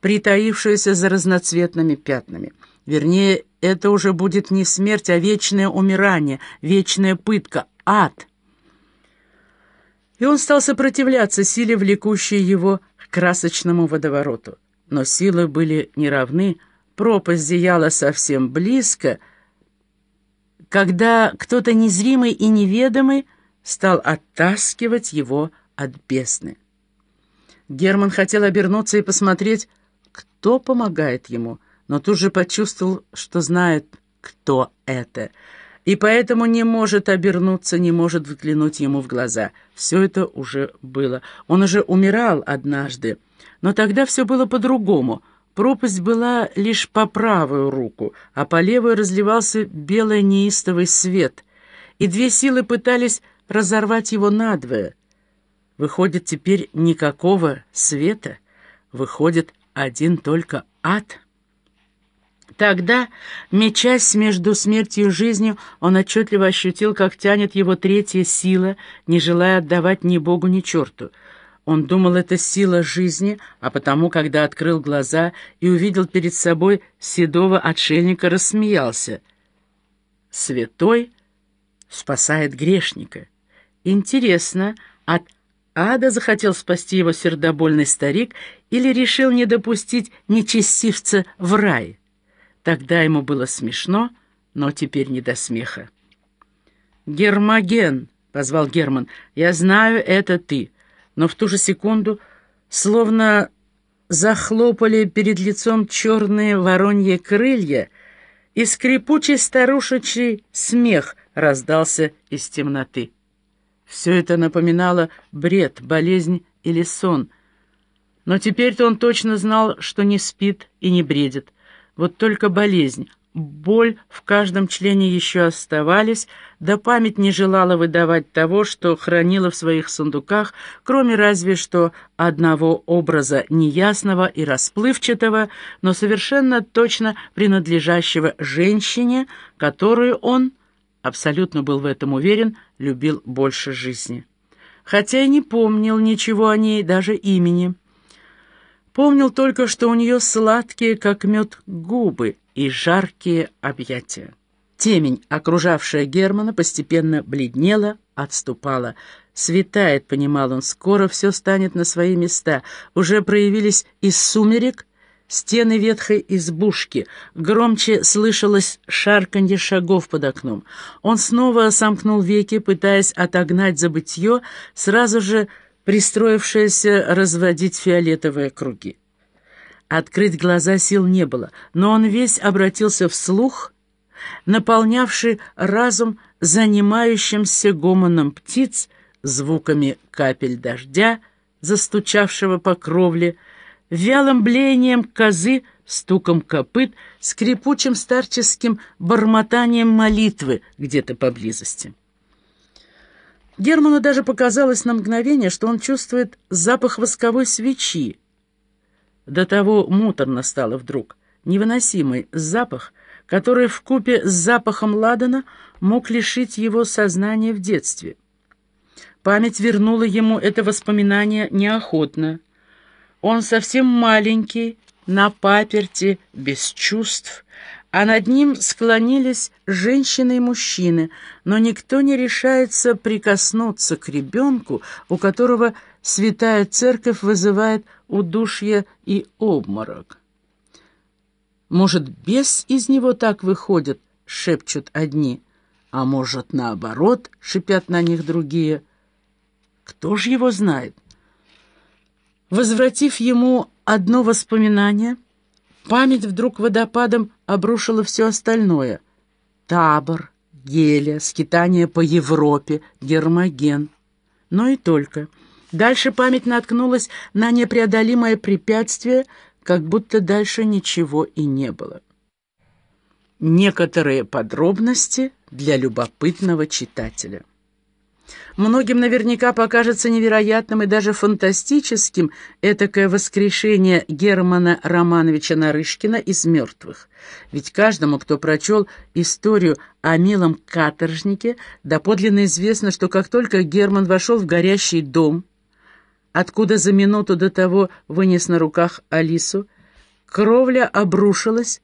притаившуюся за разноцветными пятнами. Вернее, это уже будет не смерть, а вечное умирание, вечная пытка, ад. И он стал сопротивляться силе, влекущей его к красочному водовороту. Но силы были неравны, пропасть зияла совсем близко, когда кто-то незримый и неведомый стал оттаскивать его от бездны. Герман хотел обернуться и посмотреть, кто помогает ему, но тут же почувствовал, что знает, кто это, и поэтому не может обернуться, не может взглянуть ему в глаза. Все это уже было. Он уже умирал однажды, но тогда все было по-другому. Пропасть была лишь по правую руку, а по левую разливался белый неистовый свет, и две силы пытались разорвать его надвое. Выходит, теперь никакого света, выходит один только ад. Тогда, мечась между смертью и жизнью, он отчетливо ощутил, как тянет его третья сила, не желая отдавать ни Богу, ни черту. Он думал, это сила жизни, а потому, когда открыл глаза и увидел перед собой седого отшельника, рассмеялся. «Святой спасает грешника». Интересно, от ада захотел спасти его сердобольный старик или решил не допустить нечестивца в рай? Тогда ему было смешно, но теперь не до смеха. «Гермоген!» — позвал Герман. «Я знаю, это ты». Но в ту же секунду, словно захлопали перед лицом черные вороньи крылья, и скрипучий старушечий смех раздался из темноты. Все это напоминало бред, болезнь или сон. Но теперь-то он точно знал, что не спит и не бредит. Вот только болезнь, боль в каждом члене еще оставались, да память не желала выдавать того, что хранила в своих сундуках, кроме разве что одного образа неясного и расплывчатого, но совершенно точно принадлежащего женщине, которую он абсолютно был в этом уверен, любил больше жизни. Хотя и не помнил ничего о ней, даже имени. Помнил только, что у нее сладкие, как мед, губы и жаркие объятия. Темень, окружавшая Германа, постепенно бледнела, отступала. «Светает», — понимал он, — «скоро все станет на свои места. Уже проявились из сумерек стены ветхой избушки. Громче слышалось шарканье шагов под окном. Он снова сомкнул веки, пытаясь отогнать забытье, сразу же пристроившееся разводить фиолетовые круги. Открыть глаза сил не было, но он весь обратился вслух, наполнявший разум занимающимся гомоном птиц, звуками капель дождя, застучавшего по кровле, вялым блеянием козы, стуком копыт, скрипучим старческим бормотанием молитвы где-то поблизости. Герману даже показалось на мгновение, что он чувствует запах восковой свечи. До того муторно стало вдруг. Невыносимый запах, который в купе с запахом ладана мог лишить его сознания в детстве. Память вернула ему это воспоминание неохотно. Он совсем маленький, на паперти, без чувств, а над ним склонились женщины и мужчины, но никто не решается прикоснуться к ребенку, у которого святая церковь вызывает удушье и обморок. «Может, бес из него так выходит?» — шепчут одни. «А может, наоборот?» — шипят на них другие. «Кто же его знает?» Возвратив ему одно воспоминание, память вдруг водопадом обрушила все остальное. Табор, геля, скитание по Европе, гермоген. Но и только. Дальше память наткнулась на непреодолимое препятствие, как будто дальше ничего и не было. Некоторые подробности для любопытного читателя. Многим наверняка покажется невероятным и даже фантастическим этакое воскрешение Германа Романовича Нарышкина из мертвых. Ведь каждому, кто прочел историю о милом каторжнике, доподлинно известно, что как только Герман вошел в горящий дом, откуда за минуту до того вынес на руках Алису, Кровля обрушилась,